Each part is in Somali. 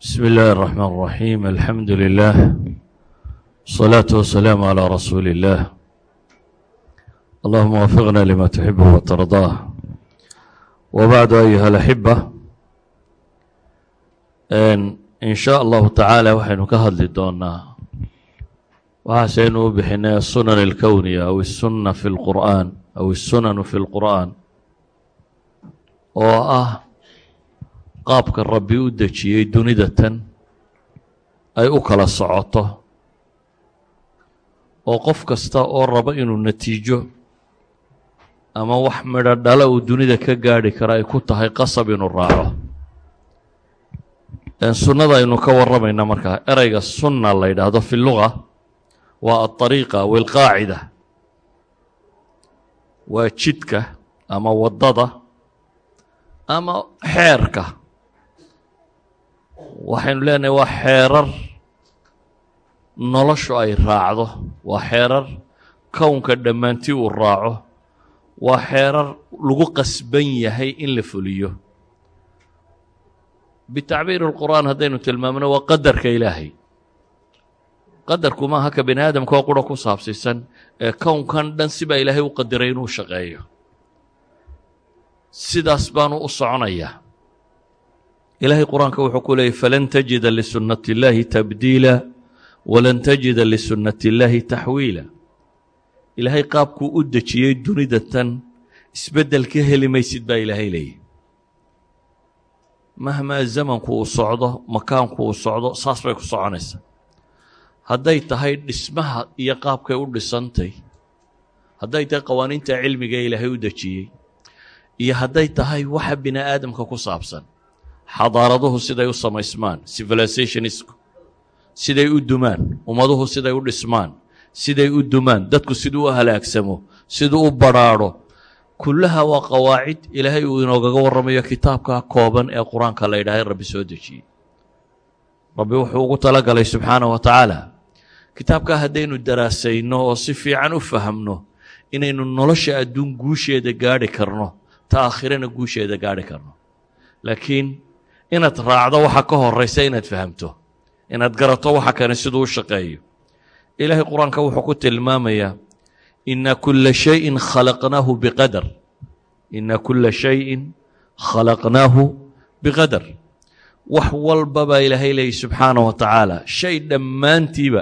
بسم الله الرحمن الرحيم الحمد لله الصلاة والسلام على رسول الله اللهم وفقنا لما تحبه وترضاه وبعد أيها الأحبة إن شاء الله تعالى waxaynu ka hadli doonaa waxaasaynu u bixinay الsunan الكowniya أو الsuna في الqur'an أو الsunanu في الqur'an oo ah qaabka rabbi u dejiyey dunida tan ay u kala socoto oo qof kasta oo rabo inuu natiijo ama wax midho dhala uu dunida ka gaadhi karo ay ku tahay qasab inuu raaco. Sunnada aynu ka warramayna markaa ereyga sunna la yidhaahdo fi luga waa aطariiqa aw ilqaacida waa jidka ama waddada ama xeerka waxaynu leenahay waa xeerar noloshu ay raacdo waa xeerar kownka dhammaantii uu raaco waa xeerar lagu qasban yahay in la fuliyo. Bitacbiir اlqur'aan haddaynu tilmaamno waa qadarka ilaahay. Qadarku maaha ka bini aadamka oo qura ku saabsiisan ee kownkan dhan sibaa ilaahay u qadiray inuu shaqeeyo. Sidaas baanu u soconayaa ilaahay qur'aanka wuxuu ku leeyay falan tajida lisunnati اllaahi tabdiila walan tajida lisunnati اllaahi taxwiila ilaahay qaabkuu u dejiyey dunida tan isbeddel ka heli maysid baa ilaahay leeyahy mahmaa zamanku uu socdo makaanku uu socdo saas bay ku soconaysaa hadday tahay dhismaha iyo qaabkay u dhisantay hadday tahay qawaaniinta cilmiga ilaahay u dejiyey iyo hadday tahay waxa bini aadamka ku saabsan xadaaraduhu siday u samaysmaan civilizationisku siday u dumaan ummaduhu siday u dhismaan siday u dumaan dadku siduu u halaagsamo siduu u badrhaadho kullaha waa qawaacid ilaahay uu inoogaga warramayo kitaabkaa kooban ee qur'aanka la yidhaahay rabbi soo dejiyey rabbi wuxuu ugu tala galay subxaanah wa tacaala kitaabkaa haddaynu daraasayno oo si fiican u fahamno inaynu nolosha adduun guusheeda gaadhi karno ta guusheeda gaadhi karno. Laakiin inaad raacdo waxa ka horaysa inaad fahamto. Inaad garato waxa kane siduu u shaqeeyo. Ilaahay qur'aanka wuxuu ku tilmaamayaa ina kula shayin khalaqnaahu biqadar. Ina kula shayin khalaqnaahu biqadar. Wax walba baa ilaahay leeyay subxaanah wa tacaala. Shay dhammaantiiba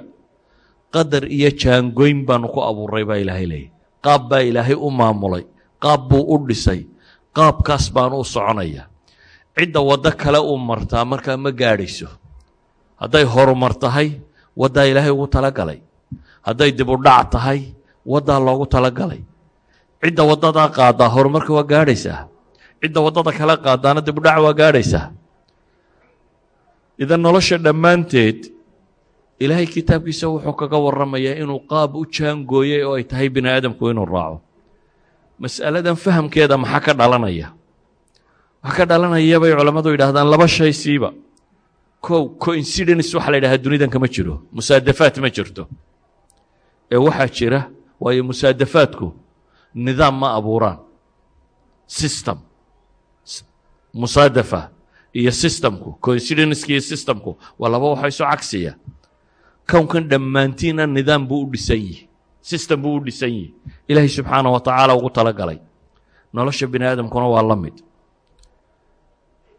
qadar iyo jaangoyn baanu ku abuuray baa ilaahay leeyay qaab baa ilaahay u maamulay qaab buu u dhisay qaabkaas baanu u soconaya cidda waddo kale uu martaa markaa ma gaadhayso hadday horumar tahay waddaa ilaahay ugu tala galay. Hadday dib u dhac tahay waddaa loogu tala galay. Cidda waddadaa qaadaa horumarka waa gaadhaysaa. Cidda waddada kale qaadaana dib u dhac waa gaadhaysaa. Idan nolosha dhammaanteed ilaahay kitaabkiisa wuxuu kaga warramayaa inuu qaab u jaangooyey oo ay tahay bini aadamku inuu raaco. Mas'aladan fahamkeeda maxaa ka dhalanaya waxaa ka dhalanaya bay culammadu yidhahdaan laba shay siiba. Kow coincidence waxa la yidhahdaa dunidan kama jiro. Musaadafaat ma jirto. Ee waxaa jira waayo musaadafaadku nidaam ma abuuraan. System. Musaadafa iyo systemku coincidenceski iyo systemku waa laba waxa isu cagsiya. Kownkan dhammaantiina nidaam buu u dhisan yihi system buu u dhisan yihi ilaahay subxaanah wa tacaala ugu tala nolosha bini aadamkuna waa la mid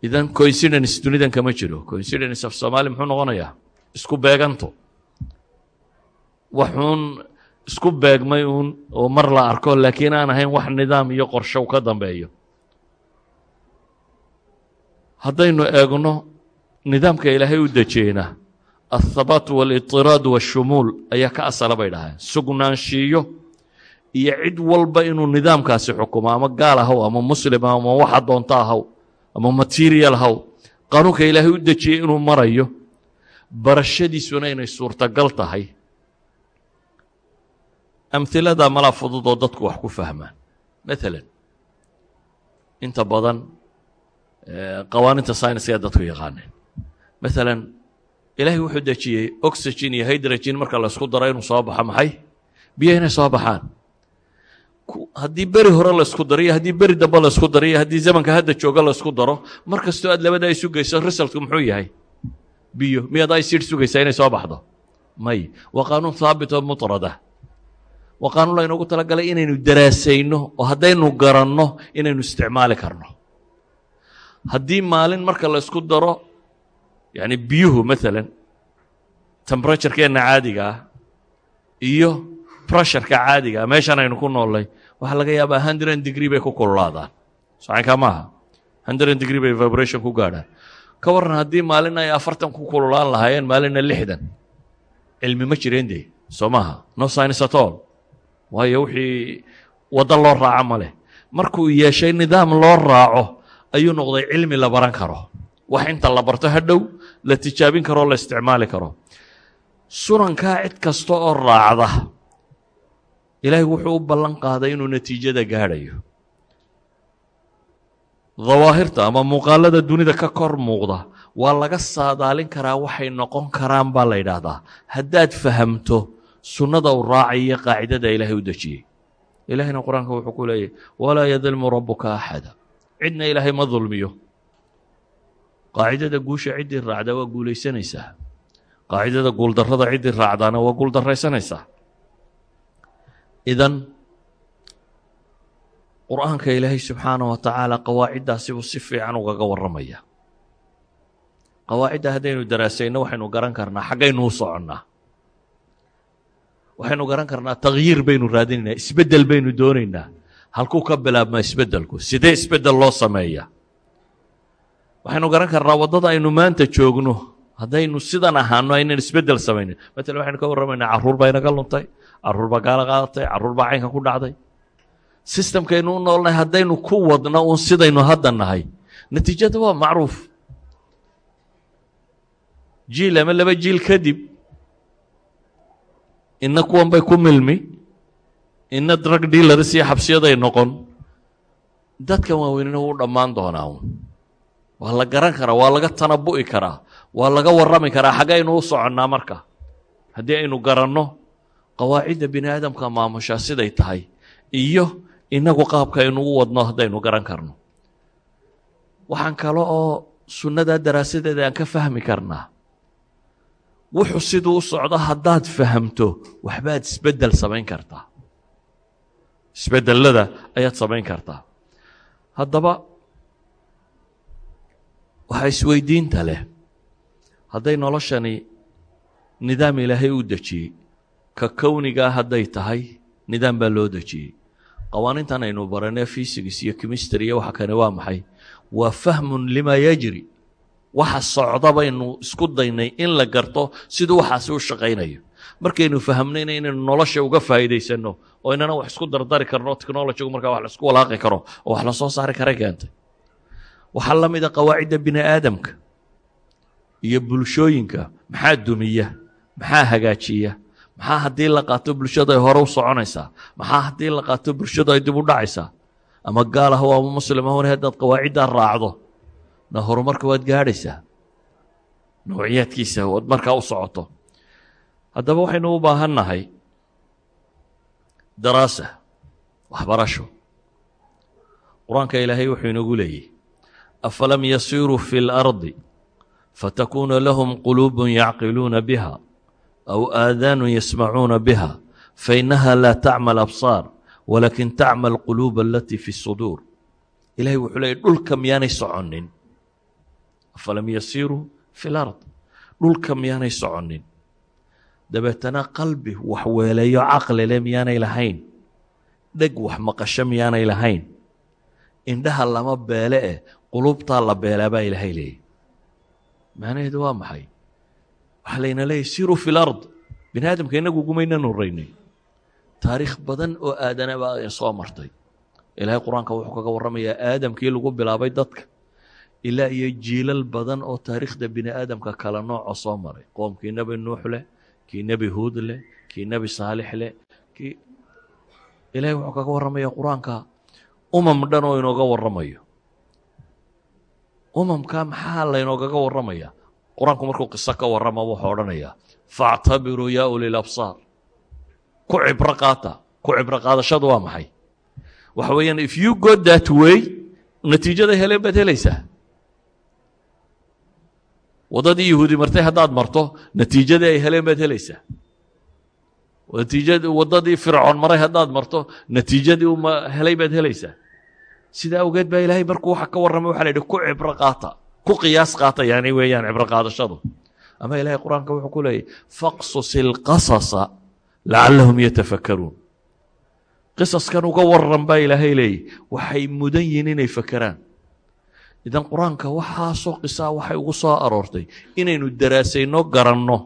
idan coincidence dunidan kama jiro. Coincidence af soomaali muxuu noqonayaa isku beeganto. Waxuun isku beegmay uun oo mar la arko laakiin aan ahayn wax nidaam iyo qorshow ka dambeeyo. Haddaynu eegno nidaamka ilaahay u dejeyna althabaat waalitiraad waashumuul ayaa ka asala bay dhahaan sugnaanshiiyo iyo cid walba inuu nidaamkaasi xukumo ama gaal ahaw ama muslim ama waxa doonto ahaw ama material haw. Qanuunka ilaahay u dejiyey inuu marayo barashadiisuna inay suurtagal tahay. Amhiladaa malaa fudud oo dadku wax ku fahmaan. Maalan inta badan qawaaninta syniska dadku yaqaaneen. Maalan ilaahay wuxuu dejiyey oxygen iyo hydrogen marka laysku daro inuu soo baxo maxay? Biyo inay soo baxaan haddii beri hore laysku daro iyo haddii beri dambe laysku daro iyo haddii zamanka hadda jooga laysku daro mar kastoo aad labadaa isu geyso resultku muxuu yahay? Biyo. Miyaad icid sugaysaa inay soo baxdo? May. Waa qaanuun haabit oo muطrada waa qaanuun laynoogu talagalay inaynu daraasayno oo haddaynu garanno inaynu isticmaali karno. Haddii maalin marka la isku daro yani biyuhu maalan tembraturkeenna caadiga ah iyo brusharka caadiga ah meeshan aynu ku noollay waxaa laga yaabaa hundred degree bay ku kululaadaan socankaa maaha. hundred degree bay vibration ku gaadhaan ka warran haddii maalin ay afartan ku kululaan lahaayeen maalinna lixdan. Cilmi ma jireen dee? Soo maaha? No science at all. Waayo wixii waddo loo raaco ma leh. Markuu yeeshay nidaam loo raaco ayuu noqday cilmi la baran karo. Wax inta la barto hadhow la tijaabin karo o la isticmaali karo. Sunankaa cid kasta oo raacda ilaahay wuxuu u ballan qaaday inuu natiijada gaadhayo. Dawaahirta ama muuqaalada dunida ka kor muuqda waa laga saadaalin karaa waxay noqon karaan baa la yidhaahdaa. Haddaad fahamto sunnada u raacayo qaacidada ilaahay u dejiyey. Ilaahayna qur'aanka wuxuu ku leeyahy walaa yadilmu rabuka axada. Cidna ilaahay ma dulmiyo. Qaacidada guusha ciddii raacda waa guulaysanaysaa. Qaacidada guuldarrada ciddii raacdaana waa guuldarraysanaysaa idan qur'aanka ilaahay subxaana wa tacaala qawaaciddaasi buu si fiican ugaga warramaya. Qawaacidda haddaynu daraasayno waxaynu garan karnaa xaggaynu u soconnaa waxaynu garan karnaa takhyiir baynu raadinaynaa isbeddel baynu doonaynaa. Halkuu ka bilaabmaa isbeddelku sidee isbeddel loo sameeya waxaynu garan karnaa waddada aynu maanta joogno haddaynu sidan ahaano aynan isbeddel samaynin. Matalan waxaynu ka warramaynaa carruur baa inaga luntay carruur baa gaala qaadatay carruur baa caynka ku dhacday. Sistamkaynu u noolnahay haddaynu ku wadno uun sidaynu hadda nahay. Natiijada waa macruuf. Jiil ama laba jiil kadib inna kuwan bay ku milmi inna drug dealars iyo xabsiyaday noqon. Dadkan waaweynina wuu dhammaan doonaa un waa la garan karaa waa laga tanabu'i karaa waa laga warrami karaa xaggaynu u soconnaa marka. Haddii aynu garanno qawaacidda bini aadamka maamushaa siday tahay iyo innagu qaabka aynu u wadno haddaynu garan karno. Waxaan kale oo sunnadaa daraasadeeda aan ka fahmi karnaa. Wuxuu siduu u socdo haddaad fahamto waxbaad isbeddel samayn kartaa. Isbeddelada ayaad samayn kartaa. Haddaba waxaa isweydiinta leh. Hadday noloshani nidaam ilaahay u dejiyey ka kownigaa hadday tahay nidaam baa loo dejiyey. Qawaaniintan aynu baranee fysics iyo chemistry iyo waxa kane waa maxay? Waa fahmun lima yajri. Waxa socda baynu isku daynay in la garto siduu waxaasi u shaqaynayo. Markaynu fahamnayna inaynu nolosha uga faa'iidaysanno oo inana wax isku dardari karno technologygu markaa wax la isku walaaqi karo oo wax la saari kara keentay. Waxaa la mida qawaacidda bini aadamka iyo bulshooyinka. Maxaa dumiya? Maxaa hagaajiya maxaa haddii la qaato bulshadu ay hore u soconaysaa? Maxaa haddii la qaato bulshadu ay dib u dhacaysaa? Ama gaal ahw ama muslim ahuna haddaad qawaaciddaa raacdo na horumarka waad gaadhaysaa? Noociyaadkiisa waad markaa u socoto. Haddaba waxaynu u baahan nahay daraasa waxbarasho. Qur'aanka ilaahay wuxuu inagu leeyahy afalam yasiiruu fi اlardi fatakuuna lahum quluub yacqiluuna biha aw aadaanu yasmacuuna biha fainaha laa tacma absaar walakin tacma alquluub alatii fi suduur ilahay wuxuu leeyay dhulka miyaanay soconin afalam yasiiruu fi lard dhulka miyaanay soconin dabeetana qalbi wax weeleeyo caqlile miyaanay lahayn dheg wax maqasho miyaanay lahayn indhaha lama beele eh qulubtaa la beelaa baa ilaahay leeyay macnaheedu waa maxay waxaa layna leeyahy siruu fi lard bini aadamka inagu gumaynan taariikh badan oo aadana baa soo martay. Ilaahay qur'aanka wuxuu kaga warramayaa aadamkii lagu bilaabay dadka. Ilaa iyo jiilal badan oo taariikhda bini aadamka kala nooco soo maray. Qoomkii nebi nuux leh kii nebi huud leh kii nebi saalix leh kii ilahay wuxuu kaga warramaya qur'aanka. Umam dhan oo inooga warramayo. Umamka maxaa laynoogaga warramaya qur'aanku markuu qiso ka warrama wuxuu odhanayaa faactabiruu yaa uli labsaar ku cibro qaata ku cibro qaadashadu waa maxay? Waxa weeyaan if you go that way natiijada heleen baad helaysaa. Waddadii yahuudi martay haddaad marto natiijadii ay heleen baad helaysaa. Waddadii fircoon maray haddaad marto natiijadii uu helay baad helaysaa. Sidaa awgeed baa ilaahay markuu waxa ka warramay waxa la yidhi ku cibro qaata ku qiyaas qaata yani weeyaan cibro qaadashadu. Ama ilahay qur'aanka wuxuu ku leeyahy faqsus ilqasasa lacallahum yatafakkaruun. Qisaskan uga waran baa ilaahay leeyay waxay mudan yihiin inay fakeraan idan qur'aanka waxaasoo qisaa waxay ugu soo aroortay inaynu daraasayno garanno.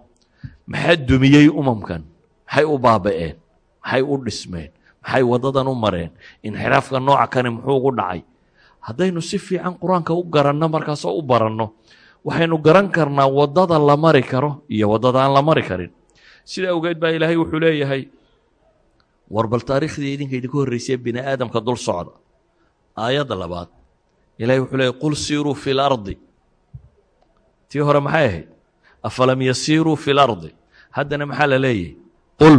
Maxaa dumiyey umamkan? Maxay u baaba'een? Maxay u dhismeen? Maxay waddadan u mareen? Inxiraafka nooca kani muxuu ugu dhacay haddaynu si fiican qur'aanka u garanno markaasoo u baranno waxaynu garan karnaa waddada la mari karo iyo waddada aan la mari karin. Sida awgeed baa ilaahay wuxuu leeyahay war bal taariikhdii idinka idinku horreysay bini aadamka dul socda. Aayadda labaad ilahay wuxuu leeyahy qul siiruu fi lardi tii hore maxay ahayd? Afalam yasiiruu fi lardi haddana maxaa la leeyahy qul.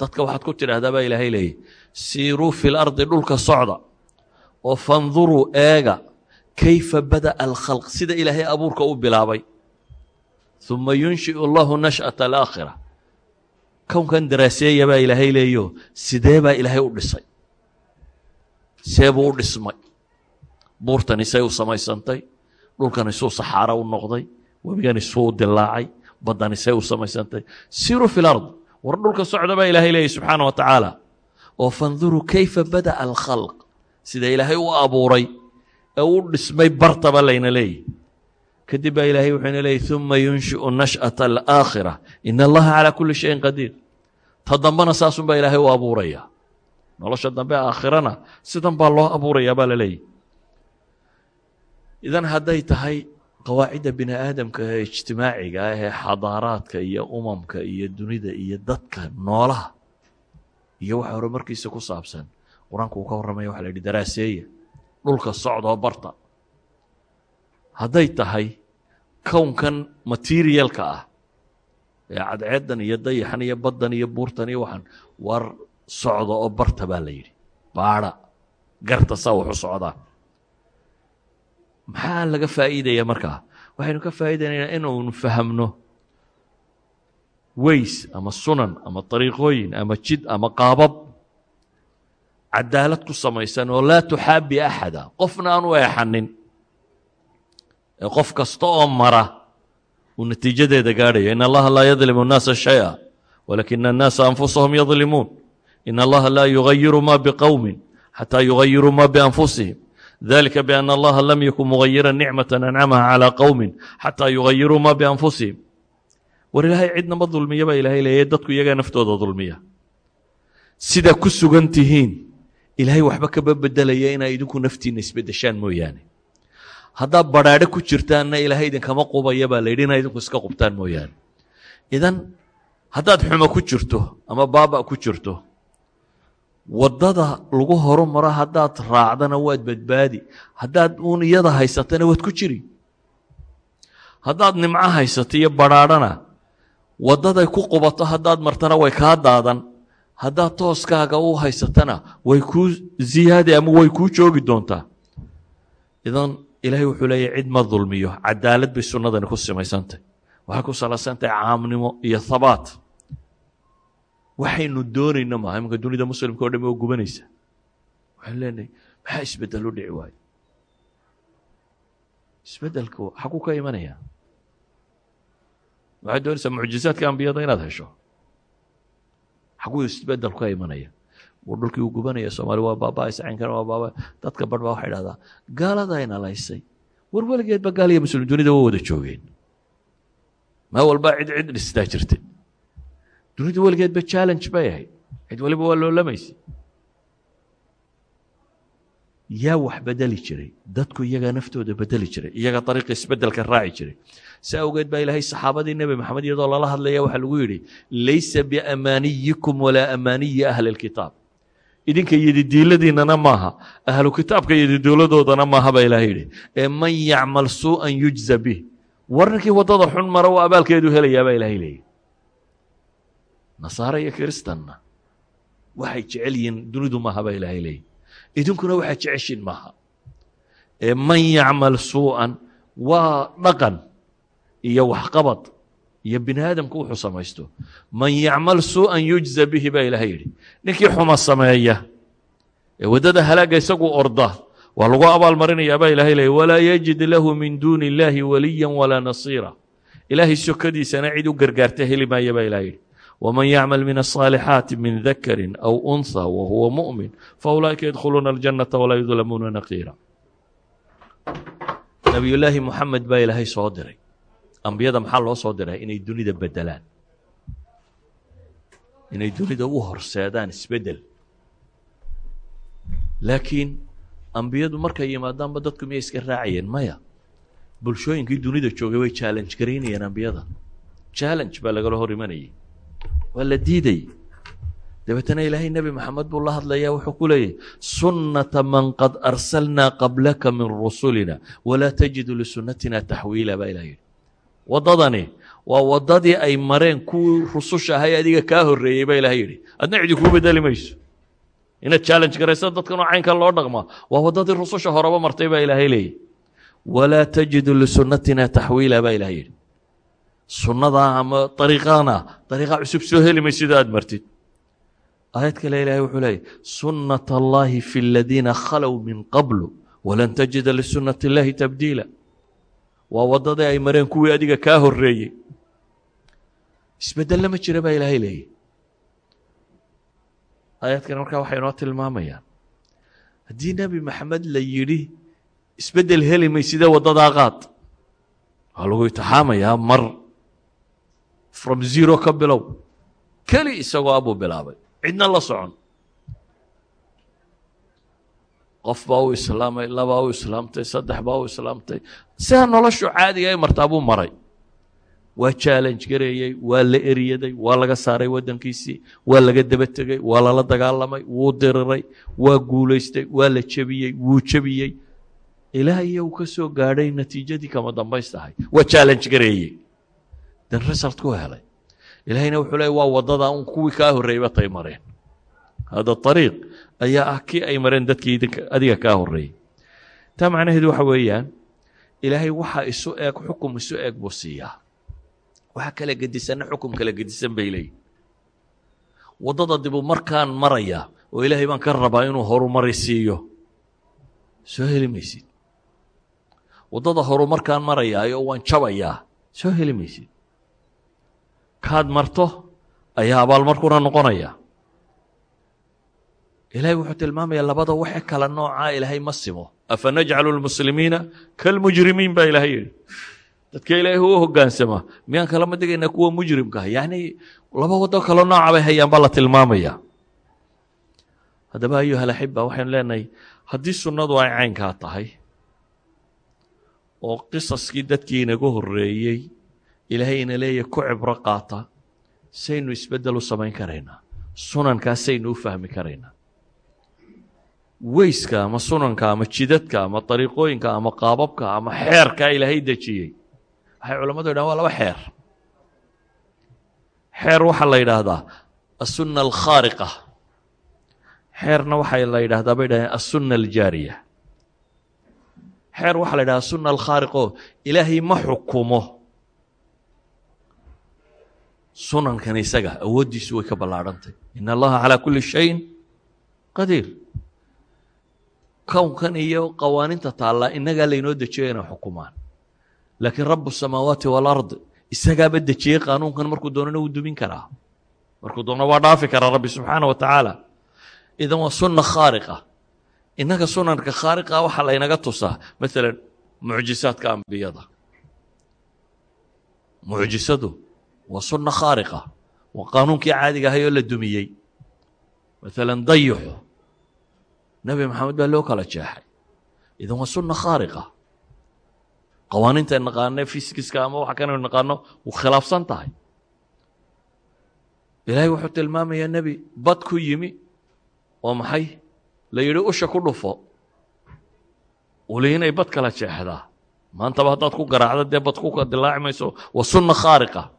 Dadka waxaad ku tidhaahdaa baa ilaahay leeyahy siiruu fi lardi dhulka socda oo fanduruu eega kayfa bada'a alkhalq? Sida ilaahay abuurka u bilaabay. Uma yunshi'u allahu nash'ata alaakhira kownkan daraaseeya baa ilaahay leeyo sidee baa ilaahay u dhisay? See buu u dhismay. Buurtani say u samaysantay dhulkani suu saxaaro u noqday webigani suu dilaacay baddani say u samaysantay. Siruu fi lard war dhulka socda baa ilaahay leeyahy subxaana wa tacaala oo fanduruu kayfa alkhalq sida ilaahay u abuuray ee u dhismay bartaba layna leeyahy kadib baa ilaahay wuxuuna leeyay uma yunshi'u nash'ata alaakhira ina allaha calaa kulli shayin qadiir. Ta dambena saasun baa ilaahay u abuuraya. Nolosha dambe aakhirana sidan baa loo abuurayaa baa la idan hadday tahay qawaacidda bini aadamka ee ijtimaaciga ah ee xadaaraadka iyo umamka iyo dunida iyo dadka noolaha iyo waxa horumarkiisa ku saabsan qur'aanku uu ka warramaya waxa la yidhi daraaseeya dhulka socdoo barta. Hadday tahay kownkan materialka ah ee cadceeddan iyo dayaxan iyo baddan iyo buurtan iyo waxaan war socda oo barta baa la yidhi. Baadha garta saa waxu socdaa. Maxaa laga faa'iidaya markaa waxaynu ka faa'iidaynaynaa inuunu fahamno weys ama sunan ama dariiqooyin ama jid ama qaabab cadaalad ku samaysan oo laa tuxaabi axada. Qofna aan u eexanin. Ee qof kasta oo mara uu natiijadeeda gaadhaya in allaha laa yadlimu nnaasa shaya walakina annaasa anfusahum yadlimuun. In allaha laa yugayiru ma biqowmin xataa yugayiruu ma bianfusihim. Dalika bian allaha lam yakun mugayiran nicmata ancamaha calaa qowmin xataa yugayiruu ma bianfusihim. War ilaahay cidna ma dulmiya baa ilaahay leeyahy dadku iyagaa naftooda dulmiya. Sidaa ku sugan tihiin ilaahay waxba kaba bedelaya inaa idinku naftiinna isbedeshaan mooyaane. Haddaad badhaadho ku jirtaanna ilaahay idinkama qubaya baa la yidhi inaa idinku iska qubtaan mooyaane. Idan haddaad xumo ku jirto ama baaba ku jirto waddada lagu horumaro haddaad raacdana waad badbaadi. Haddaad uun iyada haysatana waad ku jiri. Haddaad nimco haysato iyo badhaadhana waddaday ku qubato haddaad martana way kaa daadan haddaad tooskaaga u haysatana way kuu ziyaadi ama way kuu joogi doontaa. Idan ilaahay wuxuu leeyahy cid ma dulmiyo. Cadaalad bay sunnadani ku simaysantahy waxay ku salaysantahay caamnimo iyo habaat waxaynu doonayno maaha imanka dunida muslimka o dham oo gubanaysa. Waxaynu leenahay maxaa isbeddel u dhici waayo? Isbeddelku xaguu ka imanaya. Waxaad doonaysaa mucjizaadka ambiyada inaad hesho xaguu isbeddelku ka imanaya. Wuu dhulkii uu gubanaya soomaali waa baaba-aysa caynkana waa baaba dadka badh baa waxay dhahdaa gaaladayna laysay. War weligeedba gaal iyo muslim dunida waa wada joogeen. Maa walbaa cid cid dhistaa jirta dunida weligeedba challenge bay ahayd. Cid waliba waa loolamaysay yaa wax bedeli jiray. Dadku iyagaa naftooda bedeli jiray. Iyagaa dariiqa isbeddelka raaci jiray. Si awgeed baa ilaahay saxaabadii nebi maxamed iyadoo lala hadlaya waxaa lagu yidhi laysa biamaaniyikum walaa amaaniyi ahli اlkitaab idinka yodidiiladiinana maaha ahlu kitaabka maaha baa ilahay yidhi ee man yacmal suu'an yujza bih. War ninkii waddada xun mara uu abaalkeedu helayaa baa ilahay leeyahy nasaara iyo kiristanna waxay jecel yihiin dunidu maaha baa ilaahay leeyahy idinkuna waxaad jeceshiin maaha. Ee man yacmal suu'an waa dhaqan iyo waxqabad iyo bini aadamku wuxuu samaysto. Man yacmal suu'an yujza bihi baa ilaahay yidhi ninkii xuma sameeya ee waddada halaagga isagu orda waa lagu abaalmarinayaa baa ilahay leeyay walaa yajid lahu min duuni illaahi waliya walaa nasiira. Ilaahay sokadiisana cid u gargaarta heli maaya baa ilahay yidhi wman yacmal min الصaalixaati min dakari aw unha wahuwa muؤmin faulaئika yadkhuluuna اljannata walaa yudlamuuna naqiira nebiyullaahi moxamed baa ilaahay soo diray ambiyada maxaa loo soo diray inay dunida bedelaan inay dunida u horseedaan isbedel laakiin ambiyadu markay yimaadaanba dadku miyay iska raacayeen maya bulshooyinkii dunida joogay way challenge garaynayeen ambiyada challenge baa lagala hor imanayay waa la diidayy dabeetana ilaahay nebi moxamed buu la hadlayaa wuxuu ku leeyahy sunnata man qad arsalnaa qablaka min rusulina walaa tajidu lisunnatina taxwiila baa ilah yidhi. Waddadani waa waddadii ay mareen kuwii rususha ahay adiga kaa horreeyey baa ilahay yidhi. Adna cidi kuu bedeli mayso. Inaad challenge garaysa dadkanoo caynkan loo dhaqmaa waa waddadii rususha horeba martay baa ilaahay leeyahy walaa tajidu lisunnatina taxwiila baa ilahay yidhi sunnadaa ama ariiqana ariiqa cusub soo heli may sida aad martid. Aayad kale ilahay wuxuu leeyay sunnat allahi fi aladiina khalow min qablu walan tajida lisunati اllahi tabdiila. Waa waddadii ay mareen kuwii adiga kaa horreeyey. Isbedelna ma jira baa ilaahay leeyay aayaadkan markaa waxay inoo tilmaamayaan. Haddii nebi maxamed la yidhi isbeddel heli may sida waddadaa qaad. Waa lagu itixaamayaa mar from zero ka bilow. Keli isagoo abuu bilaabay. Cidna la socon. Qof baa u islaamay labaa u islaamtay saddex baa u islaamtay. Sidaa noloshu caadiga ay martaa buu maray. Waa challenge gareeyey waa la eryaday waa laga saaray waddankiisii waa laga daba tegey waa lala dagaalamay wuu diriray waa guulaystay waa la jebiyey wuu jebiyey. Ilaah iyo uu ka soo gaadhay natiijadii kama dambaystahay. Waa challenge gareeyey dan result ku helay. Ilaahayna wuxuu leey waa waddada un kuwii kaa horreeyba tay mareen. Hada ariiq ayaa ah kii ay mareen dadkii adiga kaa horreeyey taa macnaheedu waxa weeyaan ilaahay waxa isu eeg xukum isu eeg buu siiyaa. Waxa kala gedisanna xukum kala gedisan bay leeyihiin waddada dibu markaan maraya oo ilaahay baan ka rabaa inuu horumari siiyo soo heli maysid. Waddada horumarkaan marayaayo waan jabayaa soo heli maysid kaad marto ayaa abaalmarkuna noqonaya. Ilaahay wuxuu tilmaamayaa labada waxe kala noocaa ilaahay ma simo. Afa najcalu lmuslimiina kalmujrimiin baa ilaahay yidhi. Dadka ilaahay u hoggaansama miyaan kalama digaynaa kuwa mujrimkaah yacni laba waddo kalo nooca bay hayaan baa la tilmaamaya. Haddaba ayuha alaxiba waxaynu leenahay haddii sunnadu ay caynkaa tahay oo qisaskii dadkii inaga horreeyey ilaahay ina leeyahy ku cibro qaata saynu isbeddel u samayn karaynaa sunankaasaynu u fahmi karaynaa weyska ama sunanka ama jidadka ama dariiqooyinka ama qaababka ama xeerkaa ilaahay dejiyey. Waxay culammadu yidhahan waa laba xeer. Xeer waxaa la yidhaahdaa asunna alkhaariqa. Xeerna waxaa la yidhahdaa bay dhahdeen asunna aljaariya. Xeer waxaa la yidhahdaa sunna alkhaariqo ilaahay ma xukumo sunankan isaga awooddiisu way ka ballaadhantay in allaha calaa kulli shayin qadiir. Kownkan iyo qawaaninta taallaa innagaa laynoo dejiyo inay xukumaan. Laakiin rabu samaawaati walard isagaaba dejiyey qaanuunkan markuu doonana wuu dumin karaa. Markuu doono waa dhaafi karaa rabbi subxaana wa tacaala. Idan waa sunna khaariqa. Innaga sunanka khaariqa waxaa laynaga tusaa. Maalan mucjisaadka ambiyada. Mucjisadu waa sunna khaariqa waa qaanuunkii caadiga ahay oo la dumiyey. Maalan dayuxu nebi maxamed baa loo kala jeexay. Idan waa sunna khaariqa qawaaniinta naqaane fiskiska ama waxa kanaynu naqaano wuu khilaafsan tahay. Ilaahay wuxuu tilmaamayaa nebi bad ku yimi oo maxay? La yidhi usha ku dhufo. Uli inay bad kala jeexdaa. Maantaba haddaad ku garaacdo dee bad dilaaci mayso waa sunna khaariqa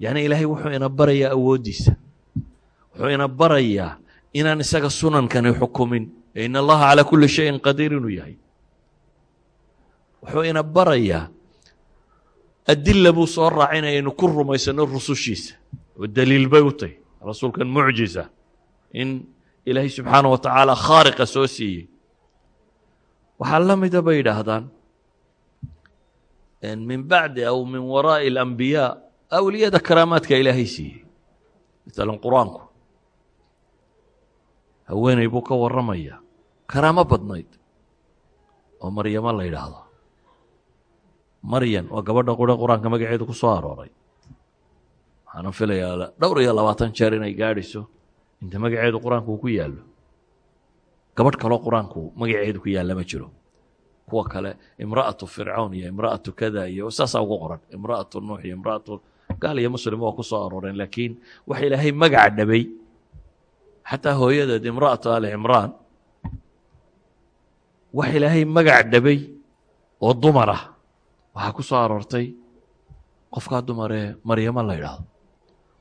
yacni ilaahay wuxuu ina barayaa awooddiisa wuxuu ina barayaa inaan isaga sunankani xukumin. Ee in allaha calaa kulli shayin qadiir inuu yahay. Wuxuu ina barayaa adila buu soo raacinaya inu ku rumaysano rusushiisa. Oo daliil bay u tahy rasuulkan mucjisa in ilaahay subxaana wa tacaala khaariqa soo siiyey. Waxaa la mida bay yidhaahdaan min bacdi aw min waraa'i alambiyaa awliyada karaamaadka ilaahay siiyey. Maalan qur'aanku. Haweeney buu ka warramaya. Karaamo badnayd. Oo maryamo la yidhaahdo. Maryan waa gabadha qura qur'aanka magaceedu ku soo arooray. Waxaana filayaa dhowr iyo labaatan jeer inay gaadhiso. Inta magaceedu qur'aanku ku yaallo. Gabadh kaloo qur'aanku magaceedu ku yaalla ma jiro. Kuwa kale imra'atu fircawn iyo imra'atu kada iyo saasaa ugu qoran. Imra'atu nuux iyo imra'atu gaal iyo muslim waa ku soo arooreen laakiin waxa ilaahay magaca dhabay. Xataa hooyadeed imra'atu ali cimraan wax ilaahay magac dhabay oo dumar ah. Waxaa ku soo aroortay qofkaa dumaree maryamo la yidhaahdo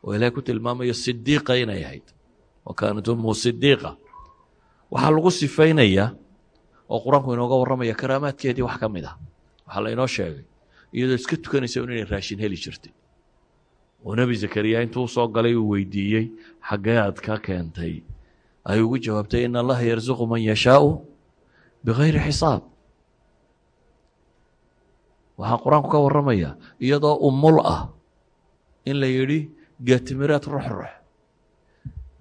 oo ilaahay ku tilmaamayo sidiiqa inay ahayd wa kaanat ummuhu sidiiqa waxaa lagu sifaynayaa oo qur'aanku inooga warramaya karaamaadkeedii wax ka mid ah. Waxaa la inoo sheegay iyadoo iska tukanaysa in inay raashin heli jirtay oo nebi zakariya intuu soo galay uu weydiiyey xaggee aad ka keentay. Ay ugu jawaabtay in allaha yarsuqu man yashaau bigayri xisaab. Waxaa qur'aanku ka warramaya iyadoo umul ah in la yidhi geed timireed ruxrux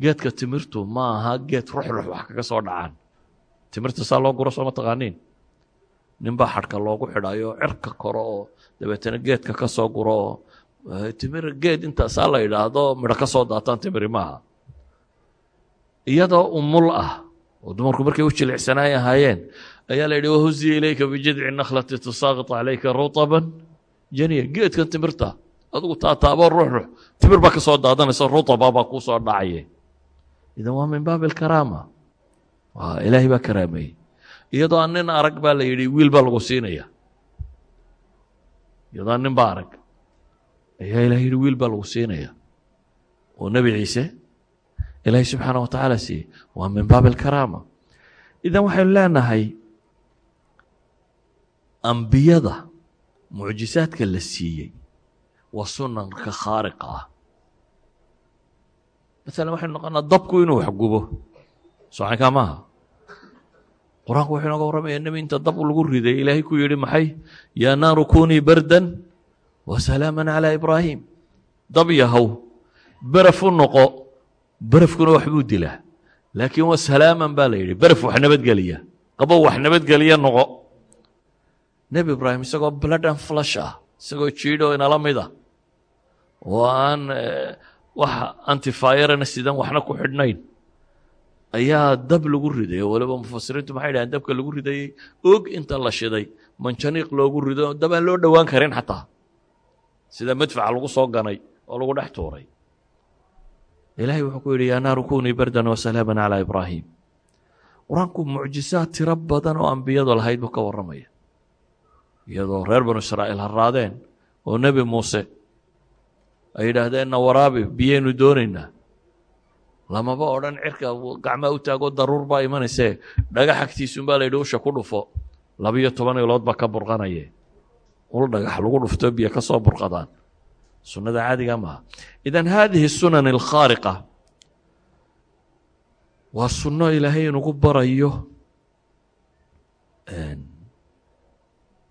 geedka timirtu ma aha geed ruxrux wax kaga soo dhacaan. Timirta saa loo guro sooma taqaaniin. Ninbaa xadhka loogu xidhayo cirka koro oo dabeetana geedka ka soo guro oo timir geed intaasaa la yidhaahdo midho ka soo daataan timiri maaha iyadoo umul ah oo dumarku markay u jilicsanaay ahaayeen ayaa la yidhi wahuziya ilayka bijidci nakhlati tusaaqit calayka rutaban. Janiya geedkan timirta adugu taataabo ruxrux timir baa ka soo daadanaysa rutaba baa kuu soo dhacaye idan waa min baabi alkaraama ilaahay baa karaameeyey iyadoo nin arag baa la yidhi wiil baa lagu siinaya. Iyadoo nin ba arag ayaa yidhi wiil baa lagu siinaya oo nebi ciise ilaahay subxaana wa tacaala siiyey waa min baabi alkaraama idan waxaynu leenahay ambiyada mucjisaadka la siiyey waa sunanka khaariqa ah. Masalan waxaynu noqonaa dabku inuu wax gubo. Socankaa maaha. Qur'aanku wuxuu inooga warramaya nebi inta dab lagu riday ilaahay ku yidhi maxay? Yaa naaru kunii bardan wa salaaman calaa ibraahim dab yahow beraf u noqo berafkuna wax buu dilaa laakiin wa salaaman baa la yidhi beraf wax nabadgeliya qabow wax nabadgeliya noqo nebi ibraahim isagoo blood and flush ah isagoo jiidho inala mid ah oo aan wax antifirena sidan waxna ku xidhnayn ayaa dab lagu riday waliba mufasiriintu maxay dhahaan dabka lagu ridayey og inta la shiday manjaniiq loogu rido dab aan loo dhowaan karin xataa sida madfaca lagu soo ganay oo lagu dhex tuuray. Ilaahay wuxuu ku yidhi yaa naaru kunii bardan wasalaaman calaa ibraahim. Qur'aanku mucjisaad tiro badan oo ambiyadu lahayd buu ka warramaya. Iyadoo reer banu israa'iil harraadeen oo nebi muuse ay yidhaahdeenna waraabi biyaynu doonaynaa. Lamaba odhan cirka gacmaa u taagoo daruur baa imanaysee dhagax agtiisunbaa la yidhi usha ku dhufo. Labiyo toban ilood baa ka burqanaye ul dhagax lagu dhufto biyo ka soo burqadaan. Sunnada caadiga maaha idan haadihi sunan alkhaariqa waa sunno ilaahay inugu barayo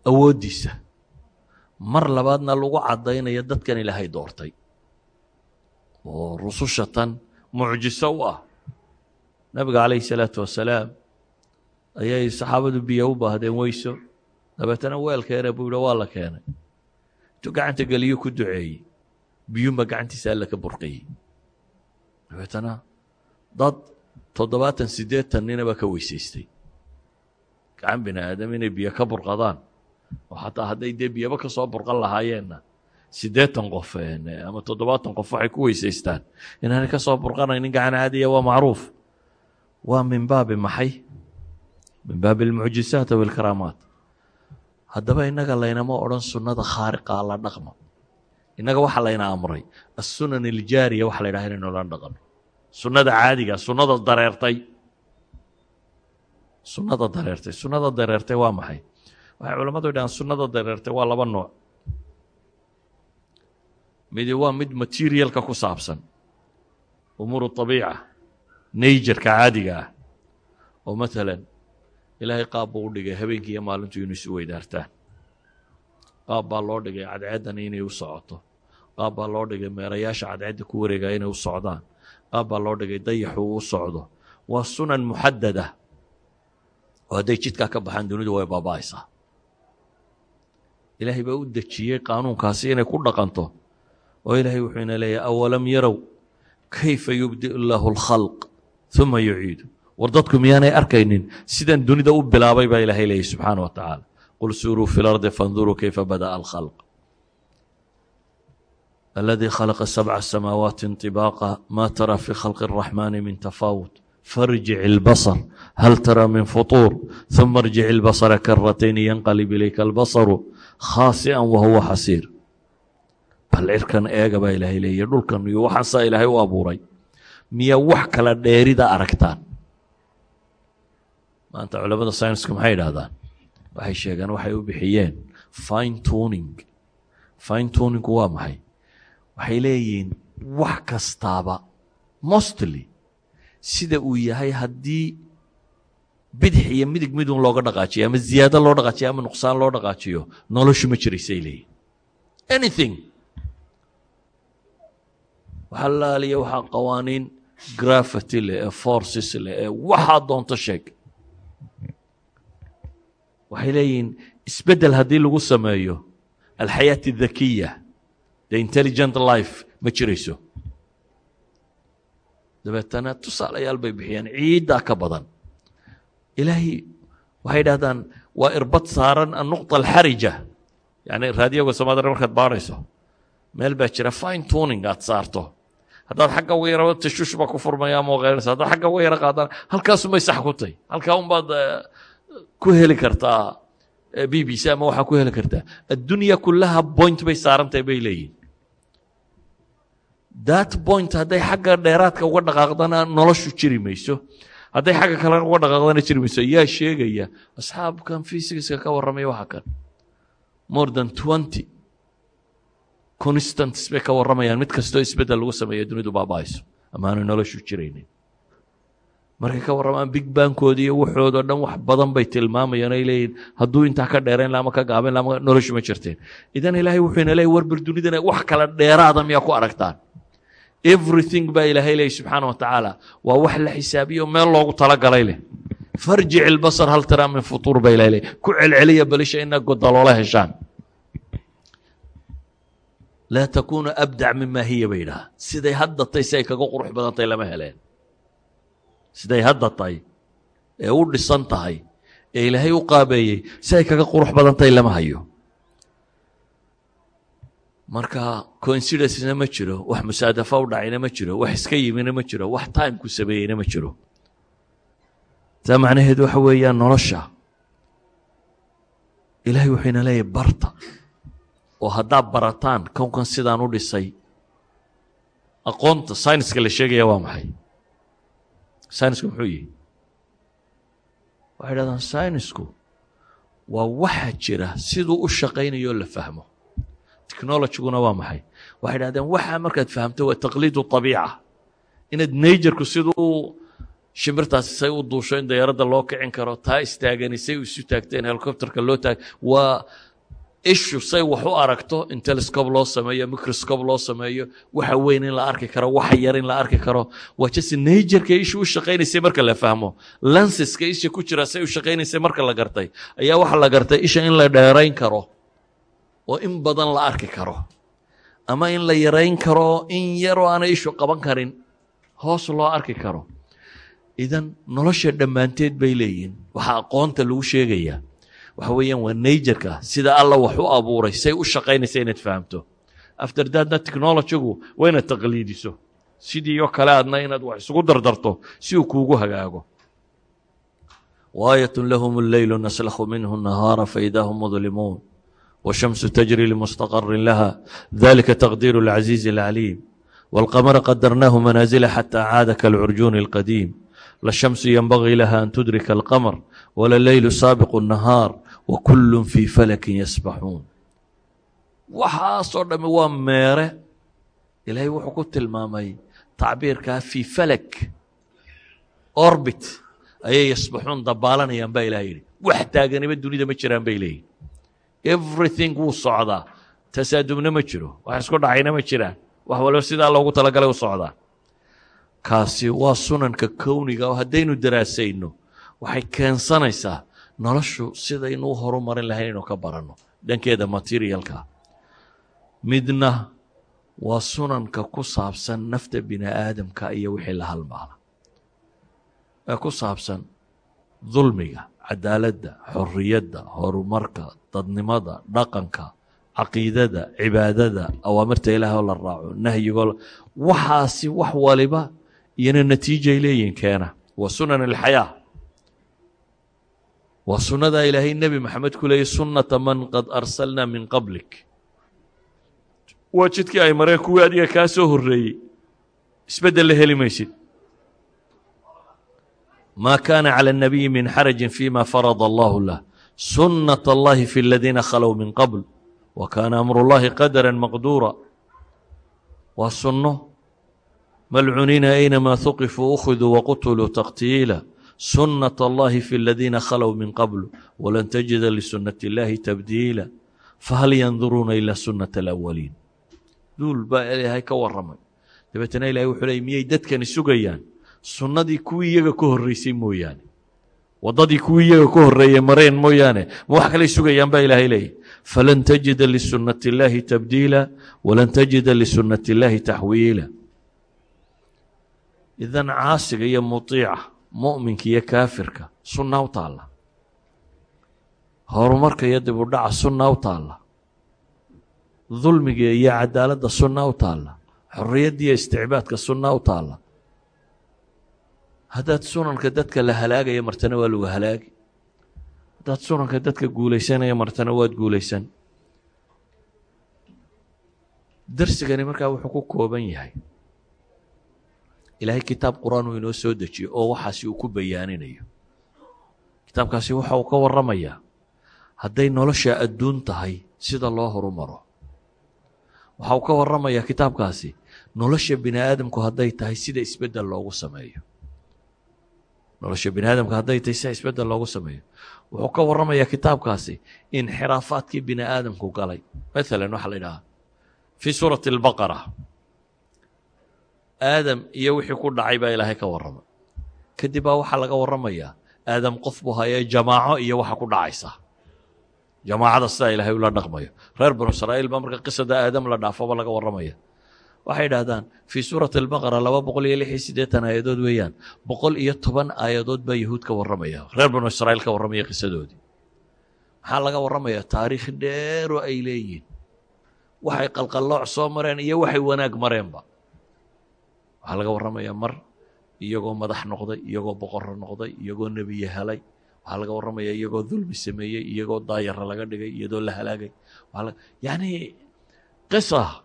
awooddiisa. Mar labaadna lagu caddaynayo dadkan ilaahay doortay. Oo rususha tan mucjiso u ah. Nabiga calayhi salaatu wasalaam ayay saxaabadu biyo u baahdeen weyso dabeetana weelkeena buu yihi waa la keenay. Intuu gacanta geliyo ku duceeyey biyuunba gacantiisa alla ka burqiyey. Dabeetana dad toddobaatan siddeetan ninaba ka weysaystay. Gacan bini aadam inay biyo ka burqadaan. Oo xataa hadday dee biyaba ka soo burqan lahaayeenna siddeetan qof ama toddobaatan qof waxay ku weysaystaan. Inaanay ka soo burqanaynin gacan caadiya waa macruuf. Waa min baabi maxay? Min baabi almucjisaat aw alkaraamaat haddaba innaga laynama odhan sunnada khaariqa la dhaqmo. Innaga waxaa layna amray assunan aljaariya waxa la yidhaha inaynu la dhaqano sunnada caadiga sunnada dareertay. Sunnada dareertay sunnada dareertay waa maxay? Waxay culammadu yidhahaan sunnada dareertay waa laba nooc. Midi waa mid materialka ku saabsan. Umuuru abiica nayjarka caadiga ah. Oo maalan ilaahay qaab buu u dhigay habeenkii iyo maalintu inuu isu weydaartaan qaab baa loo dhigay cadceeddani inay u socoto. Qaab baa loo dhigay meerayaasha cadceedda ku wareegaya inay u socdaan. Qaab baa loo dhigay dayaxu u socdo. Waa sunan muxadada oo hadday jidkaa ka baxaan dunidu way baaba'aysaa. Ilaahay baa u dejiyey qaanuunkaasi inay ku dhaqanto. Oo ilaahay wuxuu ina leeyahy awalam yarow kayfa yubdi'u llaahu alkhalq uma yuciidu war dadku miyaanay arkaynin sidan dunida u bilaabay baa ilaahay leeyahy subxaana wa tacaala qul suuruu fi lardi faاnduruu kayfa bada'a alkhalq aladii khalaqa sabca samaawaati طibaaqa ma tara fi khalqi الraxmani min tafaawut farjic اlbasr hal tara min futuur ثuma اrjic اlbasra karatayni yanqalib ilayka albasaru khaasi'an wahuwa xasiir bal cirkan eega baa ilaahay leeya dhulkan iyo waxaan saa ilaahay u abuuray miyaa wax kala dheerida aragtaan maanta culamada sayniska maxay idhahdaan waxay sheegaan waxay u bixiyeen fine tuning. Fine tuningku waa maxay? Waxay leeyihiin wax kastaaba mostly sida uu yahay haddii bidix iyo midig midun looga dhaqaajiyo ama ziyaado loo dhaqaajiyo ama nuqsaan loo dhaqaajiyo noloshu ma jiraysay leeyihiin anything. Waxaa laaliya waxaa qawaaniin grafity leh ee forces leh ee waxaa doonto sheeg waxay leeyihiin isbeddel haddii lagu sameeyo alxayaat اdakiya the intelligent life ma jirayso. Dabeetana tusaalayaal bay bixiyaan ciiddaa ka badan. Ilaahay waxay dhahdaan waa irbad saaran annuqطa alxarija. Yani raadiyaga soomaalida markaad baarayso meel baa jira fine tuning aad saarto. Haddaad xagga uga yaro tashuush ku furmaya ama haddaad xagga uga yaro qaadana halkaasumay sax ku tahy halkaa unbaad eh, ku heli kartaa b b c ama waxaa ku heli kartaa addunya kulaha point bay saarantahay bay leeyihiin that point hadday xagga dheeraadka uga dhaqaaqdana noloshu jiri mayso. Hadday xagga kalena uga dhaqaaqdana jiri mayso. Yaa sheegaya asxaabkan physicska ka warramaya waxa kan. More than twenty constants bay ka warramayaan. Mid kastoo isbeddel lagu sameeya dunidu baaba'ayso. Ama aanu noloshu jiraynin markay ka warramaan big bankoodi iyo waxoodao dhan wax badan bay tilmaamayaan ay leeyihiin hadduu intaa ka dheerayn lama ka gaaban lama noloshu ma jirteen. Idan ilaahay wuxuu ina warbar dunidana wax kala dheeraada miyaa ku aragtaan. Everything baa ilaahay leeyay subxaana wa tacaala. Waa wax la xisaabiyo meel loogu talagalay leh. Farjic ilbasar hal taraa min futuur baa ilahay leeyay ku celceliya balisha ina godaloola heshaan. Laa takuunu abdac mima hiya bay idhaha siday hadda tay si ay kaga qurux badan tahay lama heleen siday hadda tahay ee u dhisan tahay ee ilaahay u qaabeeyey si ay kaga qurux badan tahay lama hayo. Marka coincidencena ma jiro wax musaadafa u dhacayna ma jiro wax iska yimina ma jiro wax timeku sameeyeyna ma jiro. Taa macnaheed waxa weeyaan nolosha. Ilaahay wuxuu ina leeyahy barta oo haddaad barataan kownkan sidaan u dhisay aqoonta syniska la sheegaya waa maxay synisku muxuu yihi waxay dhahdaan synisku waa waxa jira siduu u shaqaynayo la fahmo. Technologiguna waa maxay? Waxay dhahdeen waxaa markaad fahamto waa taqliidu طabiica inaad najerku siduu shimbirtaasi say u duusho in dayaaradda loo kicin karo taa istaagani say isu taagteen helicopterka loo taag waa ishu say wax u aragto in telescope loo sameeyo microscope loo sameeyo waxa weyn in la arki karo waxa yar in la arki karo. Waa jase najerka ishu u shaqaynaysay marka la fahmo. Lansiska isha ku jira say u shaqaynaysay marka la gartay. Ayaa waxa la gartay isha in la dheerayn karo oo in badan la arki karo. Ama in la yarayn karo in yaroo aanay ishu qaban karin hoos loo arki karo. Idan nolosha dhammaanteed bay leeyihiin waxaa aqoonta lagu sheegayaa waxa weeyaan waa nayjarka sida alla wax u abuuray say u shaqaynaysa inaad fahamto. After daadna technologygu waa inaad taqliidiso. Sidii oo kale aadna inaad wax isugu dardarto si uu kuugu hagaago. Waayat lahum alleylu naslakhu minhu nahaara faida hum mudlimuun. Wshamsu tajri limustaqarin laha. Dalika taqdiiru alcaziizi alcaliim walqamara qadarnaahu manaasila xata caada kalcurjuuni alqadiim. Lashamsu yenbagii laha an tudrika alqamar. Wala leylu saabiqu الnahaar wa fii falakin yasbaxuun waxaasoo dhammi waa meere. Ilaahay wuxuu ku tilmaamay tacbiirkaa fii falak. Orbit. Ayay yasbaxuun dabaalanayaan baa ilaha yidhi. Wax taaganiba dunida ma jiraan bay leeyihiin everything wuu socdaa. Tasaadubna ma jiro. Wax isku dhacayna ma jiraan wax waliba sidaa loogu talagalay u socdaa. Kaasi waa sunanka kowniga oo haddaynu daraasayno waxay keensanaysaa noloshu sidaynu u horumarin lahayn inuu ka baranno. Dhankeeda materialka. Midna waa sunanka ku saabsan nafta bini aadamka iyo wixii la halmaala. Ee ku saabsan dulmiga cadaaladda xorriyadda horumarka dadnimada dhaqanka caqiidada cibaadada awaamirta ilaah oo la raaco nahyigoo waxaasi wax waliba iyona natiijay leeyihiin keena. Waa sunan alxayaa waa sunnadaa ilaahay nebi maxamed ku leeyay sunnata man qad arsalna min qablik waa jidkii ay mareen kuwii adiga kaa soo horreeyey isbeddel la heli maysid ma kana calى الnabiyi min xaraji fima farada allahu lah sunaة اllahi fi اladiina khalow min qabl wa kana amru اllahi qadara maqduura waa sunno malcuniina aynama huqifuu ukhiduu waqutuluu taqtiila sunaة اllahi fi اladiina khalow min qabl walan tajida lisunati اllahi tabdiila fahal yanduruuna ila sunaة اlأwaliin duul baa ilaahay ka waramay dabeetana ilahay wuxuu ley miyay dadkani sugayaan sunnadii kuwii iyaga ka horreysay mooyaane waddadii kuwii iyaga ka horreeyey mareen mooyaane ma wax kalay sugayaan baa ilaahay leeyahy falan tajida lisunati اllahi tabdiila walan tajida lisunati اllahi taxwiila idan caasiga iyo muطiica mu'minka iyo kaafirka sunna u taalla. Horumarka iyo dib u dhaca sunna u taalla. Dulmiga iyo cadaaladda sunna u taalla. Xorriyadda iyo isticbaadka sunna u taalla. Haddaad sunanka dadka la halaagaya martana waa lagu halaagi. Haddaad sunanka dadka guulaysanaya martana waad guulaysan. Darsigani markaa wuxuu ku kooban yahay ilaahay kitaab qur'aan uu inoo soo dejiyo oo waxaasi uu ku bayaaninayo. Kitaabkaasi waxa uu ka warramayaa hadday nolosha adduun tahay sida loo horumaro. Waxa uu ka warramayaa kitaabkaasi nolosha bini aadamku hadday tahay sida isbeddel loogu sameeyo. Nolosha bini aadamka hadday tahay sida isbeddel loogu sameeyo. Wuxuu ka warramayaa kitaabkaasi inxiraafaadkii bini aadamku galay. Maalan waxaa la idhahaa fii suurati albaqara aadam iyo wixii ku dhacay baa ilaahay ka warramay kadib baa waxaa laga warramayaa aadam qof buu hayee jamaaco iyo waxa ku dhacaysa. Jamaacada sidaa ilaahay ula dhaqmayo. Reer banu israa'iil baa marka qisada aadam la dhaafaba laga warramaya. Waxay idhahdaan fii suurati albaqara laba boqol iyo lix iyo siddeetan aayadood weeyaan boqol iyo toban aayadood baa yahuud ka warramaya. Reer banu israa'iil ka warramaya qisadoodii maxaa laga warramayaa taariikh dheero ay leeyihiin waxay qalqallooc soo mareen iyo waxay wanaag mareenba waxaa laga warramayaa mar iyagoo madax noqday iyagoo boqorro noqday iyagoo nebiye helay. Waxaa laga warramayaa iyagoo dulmi sameeyey iyagoo daayara laga dhigay iyadoo la halaagay. Yacni qisa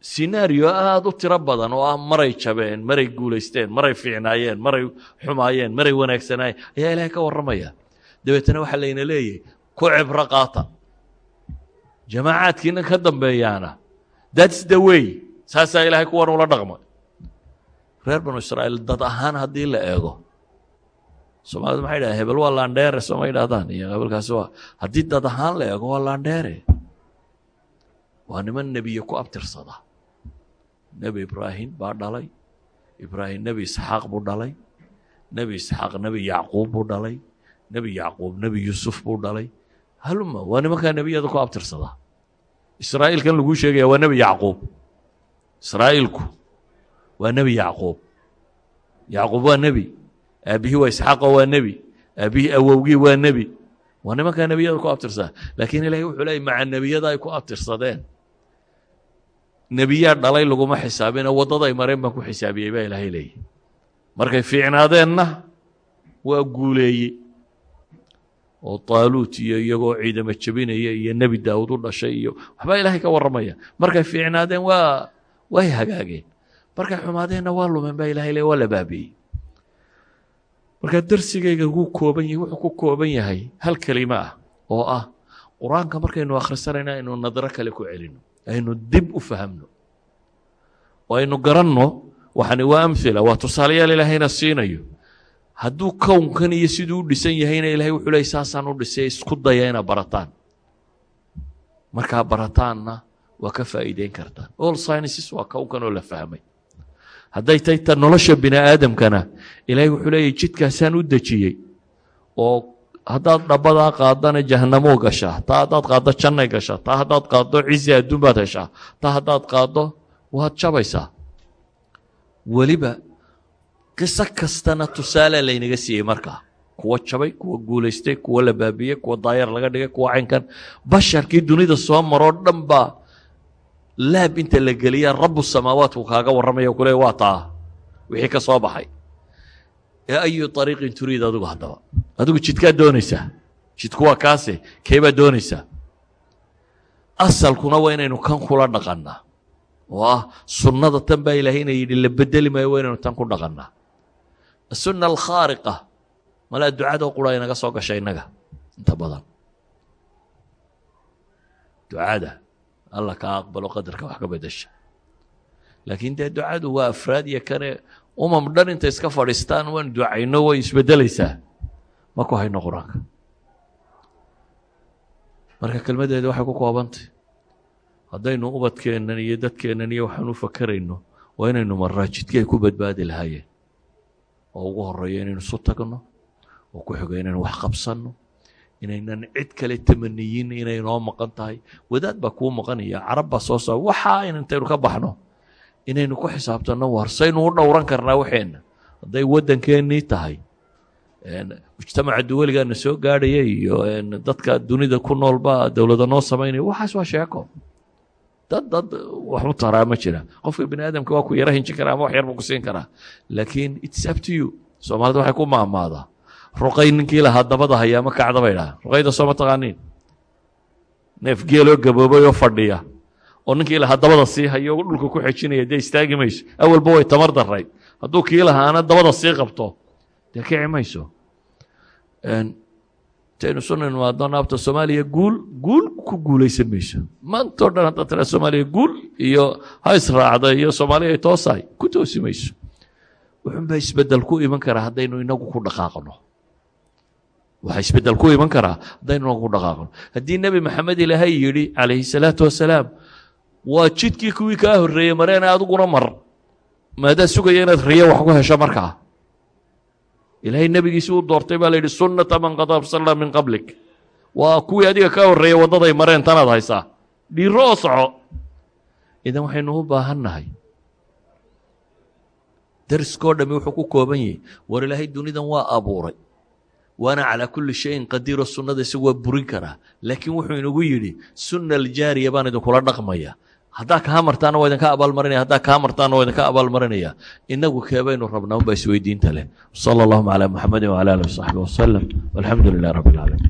sinaariyo aada u tiro badan oo ah maray jabeen maray guulaysteen maray fiicnaayeen maray xumaayeen maray wanaagsanaayeen ayaa ilaahay ka warramaya. Dabeetana waxaa layna leeyahy ku cibro qaata. Jamaacaadkiina ka dambeeyaana. The way. Saasaa ilaahay kuwan ula dhaqmay reer banu israa'iil dad ahaan haddii la eego. Soomaalidu maxay dhahdeen hebel waa laandheere sooma yidhahdaan iyo hebelkaasi waa haddii dad ahaan la eego waa laandheere. Waa niman nebiye ku abtirsada. Nebi ibraahim baa dhalay ibraahim nebi isxaaq buu dhalay nebi isxaaq nebi yacquub buu dhalay nebi yacquub nebi yuusuf buu dhalay. Haluma waa nimankaa nebiyada ku abtirsada. Israa'iilkan laguu sheegaya waa nebi yacquub. Israa'iilku waa nebi yacquub yacquub waa nebi aabbihii waa isxaaqo waa nebi aabbihii awowgii waa nebi. Waa nimankaa nebiyada ku abtirsada laakiin ilahay wuxuu leeyay maca nebiyada ay ku abtirsadeen. Nebiyaa dhalay laguma xisaabine waddaday mareen baan ku xisaabiyey baa ilaahay leeyahy markay fiicnaadeenna waa guuleeyey. Oo taaluut iyo iyagoo ciidamo jebinaya iyo nebi daawud u dhashay iyo waxbaa ilaahay ka warramaya. Markay fiicnaadeen waa way hagaageen markay xumaadeenna waa lumeen baa ilahay leey waa la baabi'ey markaa darsigayga wuu kooban yahay wuxuu ku kooban yahay hal kelimo ah oo ah qur'aanka markaynu akhrisanayna aynu nadro kale ku celino aynu dib u fahamno oo aynu garanno waxani waa amhila waa tusaalayaal ilaahayna siinayo. Hadduu kownkan iyo siduu u dhisan yahayna ilahay wuxuu leey saasaan u dhisay isku daya barataan. Markaa barataanna waa ka faa'iideyn kartaan all sciences waa kownkan oo la fahmay hadday tahay ta nolosha bini aadamkana ilaahay wuxuu leeyahy jidkaasaan u dejiyey oo haddaad dhabadaa qaadana jahannamoo gashaa taa haddaad qaaddo jannay gashaa taa haddaad qaaddo cizi adduun baad heshaa taa haddaad qaaddo waad jabaysaa. Weliba qiso kastana tusaale laynaga siiyey markaa kuwa jabay kuwa guulaystay kuwa la baabiyey kuwa daayar laga dhigay kuwa caynkan. Basharkii dunida soo maroo dhan baa laab inta la geliya rabu samaawaatku kaaga warramaya kule waa taa. Wixii ka soo baxay. Ee ayu ariiqin turiid adigu haddaba. Adigu jidkaad doonaysaa jidku waa kaase keebaad doonaysaa asalkuna waa inaynu kan kula dhaqannaa oo ah sunnada tan baa ilaahay ina yidhi la bedeli maayo waa inaynu tan ku dhaqannaa asunna alkhaariqa malaa ducadoo qura inaga soo gasha innaga inta badan. Ducada alla kaa aqbalo qadarka wax ka bedesha laakiin dee ducadu waa afraad iyo kane umam dhan inta iska fadhiistaan waan ducayno way isbedelaysaa ma ku hayno qur'aanka marka kelmaddeeda waxay ku koobantay haddaynu ubadkeennan iyo dadkeennan iyo waxaan u fakerayno waa inaynu marraa jidkii ay ku badbaadi lahaayeen oo ugu horeeyo inaynu isu tagno oo ku xigo inaynu wax qabsanno inaynan cid kale tamaniyin inay noo maqan tahay. Wadaad baa kuu maqanaya carab baa soo saa waxaa intaynu ka baxno? Inaynu ku xisaabtanno warsaynu u dhowran karnaa waxeenna. Hadday waddankeennii tahay mujtamaca duwaligaana soo gaadhaya iyo dadka dunida ku noolba dowladda noo samaynaya. Waxaas waa sheeko. Dad dad wax u taraa ma jira. Qofka bini aadamka waa ku yara hinjin karaa ama wax yar ku siin karaa. Laakiin its up to you. Soomaalida waxay ku maamaadaa ruqay ninkii lahaa dabada hayaa ma kacda bay dhaha ruqayda soo ma taqaaniin. Neef geeloo gaboobay oo fadhiya. Oo ninkii lahaa dabada sii hayo dhulka ku xejinaya dee istaagi mayso. Awalba way tamar darayd hadduu kii lahaana dabada sii qabto dee kici mayso. Intaynu suna nimaadno naabta soomaaliya guul guul ku guulaysan mayso. Maantao dhan haddaad tiraa soomaaliya guul iyo ha israacda iyo soomaaliya ay toosahay ku toosi mayso. Wuxuunbaa isbeddel ku iman karaa haddaynu inagu ku dhaqaaqno waxaa isbeddel ku iman karaa haddaynu inagu ku dhaqaaqno haddii nebi maxamed ilaahay yidhi calayhi salaatu wasalaam waa jidkii kuwii kaa horreeyey mareena adiguna mar. Maadaa sugaya inaad riyo wax ku hesho markaa ilaahay nebigiisi u doortay baa la yidhi sunnata man qad arsala min qablik. Waa kuwii adiga kaa horreeyey waddaday mareen tanaad haysaa. Dhiiro oo soco. Idan waxaynu u baahannahay. Dariskoo dhami wuxuu ku kooban yahay. War ilaahay dunidan waa abuuray waana calaa kulli shayin qadiiro sunnada isagu waa burin karaa laakiin wuxuu inagu yidhi sunna aljaariya baan idinkula dhaqmaya haddaa kaa martaana waa idinka abaalmarinaya haddaa kaa martaana waa idinka abaalmarinaya inagu keebaynu rabnaa unbaa isweydiinta leh sala allahuma calaa muxamedin wcala alih wasaxbi wasalam walxamdu lilah rabbi اlcaalamiin